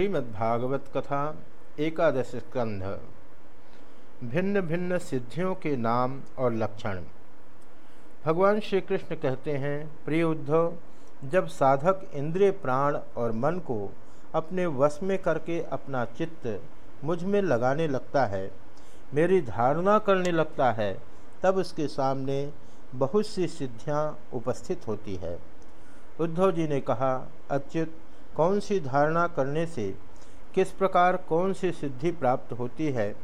श्रीमद्भागवत कथा एकादश स्कंध भिन्न भिन्न सिद्धियों के नाम और लक्षण। भगवान श्री कृष्ण कहते हैं, प्रिय उद्धव, जब साधक इंद्रिय प्राण और मन को अपने वश में करके अपना चित्त मुझमें लगाने लगता है, मेरी धारणा करने लगता है, तब उसके सामने बहुत सी सिद्धियाँ उपस्थित होती है। उद्धव जी ने कहा, अच्युत कौन सी धारणा करने से, किस प्रकार कौन सी सिद्धि प्राप्त होती है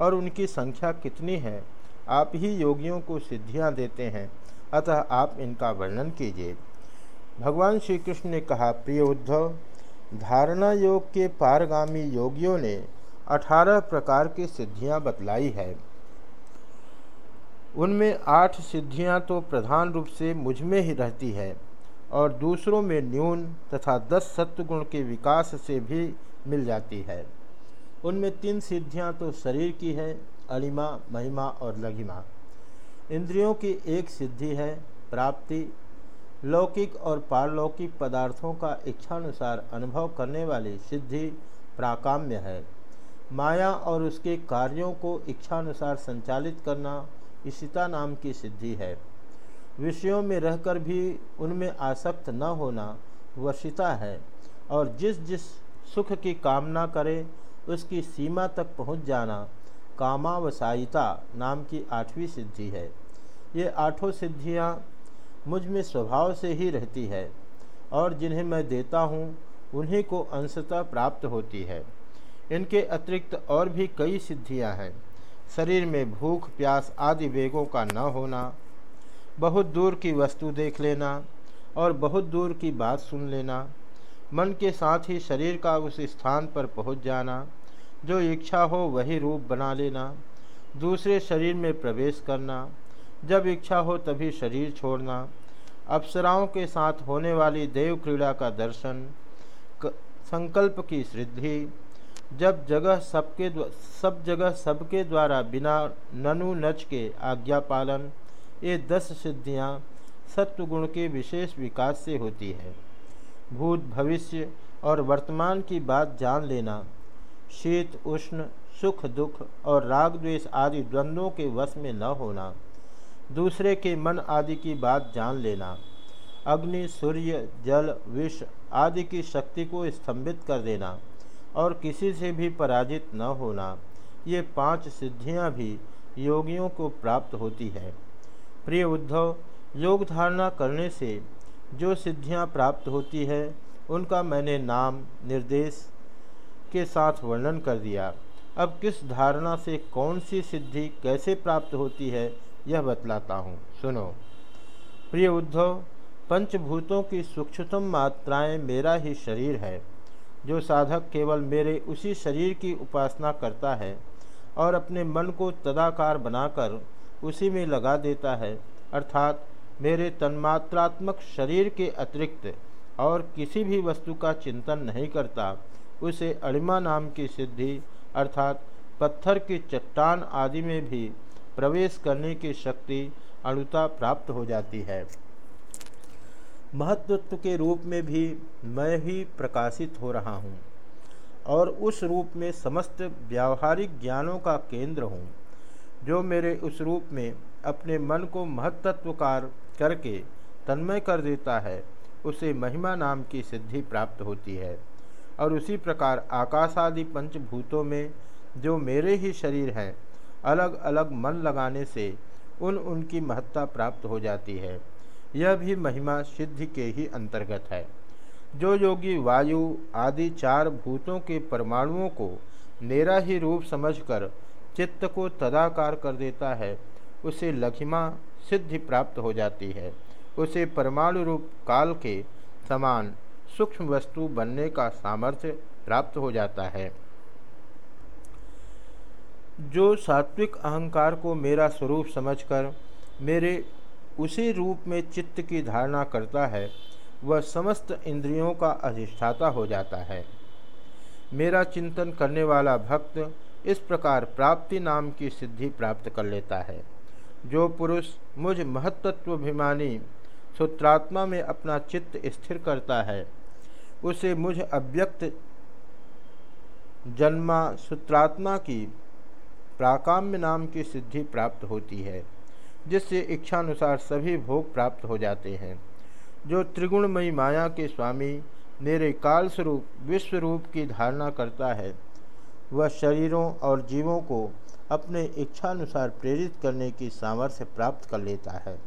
और उनकी संख्या कितनी है, आप ही योगियों को सिद्धियाँ देते हैं। अतः आप इनका वर्णन कीजिए। भगवान श्री कृष्ण ने कहा, प्रिय उद्धव, धारणा योग के पारगामी योगियों ने अठारह प्रकार की सिद्धियाँ बतलाई है। उनमें आठ सिद्धियाँ तो प्रधान रूप से मुझमें ही रहती है। और दूसरों में न्यून तथा दस सत्वगुण के विकास से भी मिल जाती है। उनमें तीन सिद्धियाँ तो शरीर की है, अणिमा, महिमा और लघिमा। इंद्रियों की एक सिद्धि है, प्राप्ति। लौकिक और पारलौकिक पदार्थों का इच्छानुसार अनुभव करने वाली सिद्धि प्राकाम्य है। माया और उसके कार्यों को इच्छानुसार संचालित करना इशिता नाम की सिद्धि है। विषयों में रहकर भी उनमें आसक्त न होना वशिता है, और जिस जिस सुख की कामना करे, उसकी सीमा तक पहुँच जाना कामावसायिता नाम की आठवीं सिद्धि है। ये आठों सिद्धियाँ मुझमें स्वभाव से ही रहती है, और जिन्हें मैं देता हूँ, उन्हीं को अंशतः प्राप्त होती है। इनके अतिरिक्त और भी कई सिद्धियाँ हैं। शरीर में भूख, प्यास आदि वेगों का न होना बहुत दूर की वस्तु देख लेना और बहुत दूर की बात सुन लेना। मन के साथ ही शरीर का उस स्थान पर पहुँच जाना। जो इच्छा हो वही रूप बना लेना। दूसरे शरीर में प्रवेश करना। जब इच्छा हो तभी शरीर छोड़ना। अप्सराओं के साथ होने वाली देव क्रीड़ा का दर्शन संकल्प की सिद्धि। जब जगह सबके सब जगह सबके द्वारा बिना ननु नच के आज्ञा पालन ये दस सिद्धियाँ सत्वगुण के विशेष विकास से होती है। भूत भविष्य और वर्तमान की बात जान लेना, शीत, उष्ण, सुख, दुख और राग द्वेष आदि द्वंद्वों के वश में न होना, दूसरे के मन आदि की बात जान लेना, अग्नि, सूर्य, जल, विष आदि की शक्ति को स्तंभित कर देना और किसी से भी पराजित न होना, ये पाँच सिद्धियाँ भी योगियों को प्राप्त होती है। प्रिय उद्धव, योग धारणा करने से जो सिद्धियाँ प्राप्त होती है, उनका मैंने नाम, निर्देश के साथ वर्णन कर दिया। अब किस धारणा से कौन सी सिद्धि कैसे प्राप्त होती है, यह बतलाता हूँ। सुनो। प्रिय उद्धव, पंचभूतों की सूक्ष्मतम मात्राएँ मेरा ही शरीर है, जो साधक केवल मेरे उसी शरीर की उपासना करता है और अपने मन को तदाकार बनाकर उसी में लगा देता है, अर्थात मेरे तन्मात्रात्मक शरीर के अतिरिक्त और किसी भी वस्तु का चिंतन नहीं करता, उसे अणिमा नाम की सिद्धि, अर्थात पत्थर की चट्टान आदि में भी प्रवेश करने की शक्ति अणुता प्राप्त हो जाती है। महत्वत्व के रूप में भी मैं ही प्रकाशित हो रहा हूँ और उस रूप में समस्त व्यावहारिक ज्ञानों का केंद्र हूँ। जो मेरे उस रूप में अपने मन को महत्त्वकार करके तन्मय कर देता है, उसे महिमा नाम की सिद्धि प्राप्त होती है। और उसी प्रकार आकाश आदि पंचभूतों में जो मेरे ही शरीर हैं अलग अलग मन लगाने से उन उनकी महत्ता प्राप्त हो जाती है। यह भी महिमा सिद्धि के ही अंतर्गत है। जो योगी वायु आदि चार भूतों के परमाणुओं को मेरा ही रूप समझकर चित्त को तदाकार कर देता है, उसे लघिमा सिद्धि प्राप्त हो जाती है। उसे परमाणु रूप काल के समान सूक्ष्म वस्तु बनने का सामर्थ्य प्राप्त हो जाता है। जो सात्विक अहंकार को मेरा स्वरूप समझकर मेरे उसी रूप में चित्त की धारणा करता है, वह समस्त इंद्रियों का अधिष्ठाता हो जाता है। मेरा चिंतन करने वाला भक्त इस प्रकार प्राप्ति नाम की सिद्धि प्राप्त कर लेता है। जो पुरुष मुझ महत्त्वाभिमानी सूत्रात्मा में अपना चित्त स्थिर करता है, उसे मुझ अव्यक्त जन्मा सूत्रात्मा की प्राकाम्य नाम की सिद्धि प्राप्त होती है, जिससे इच्छानुसार सभी भोग प्राप्त हो जाते हैं। जो त्रिगुणमयी माया के स्वामी, मेरे काल स्वरूप विश्व रूप की धारणा करता है वह शरीरों और जीवों को अपने इच्छानुसार प्रेरित करने की सामर्थ्य प्राप्त कर लेता है।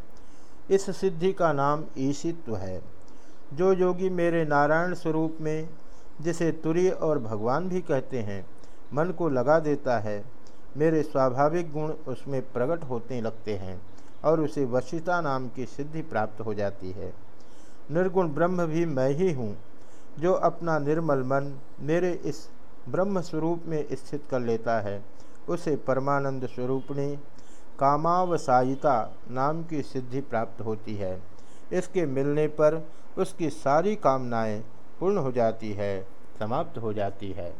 इस सिद्धि का नाम ईशित्व है। जो योगी मेरे नारायण स्वरूप में, जिसे तुरीय और भगवान भी कहते हैं, मन को लगा देता है, मेरे स्वाभाविक गुण उसमें प्रकट होते लगते हैं और उसे वशिता नाम की सिद्धि प्राप्त हो जाती है। निर्गुण ब्रह्म भी मैं ही हूँ, जो अपना निर्मल मन मेरे इस ब्रह्म स्वरूप में स्थित कर लेता है। उसे परमानंद स्वरूपणी कामावसायिता नाम की सिद्धि प्राप्त होती है। इसके मिलने पर उसकी सारी कामनाएँ पूर्ण हो जाती है, समाप्त हो जाती है।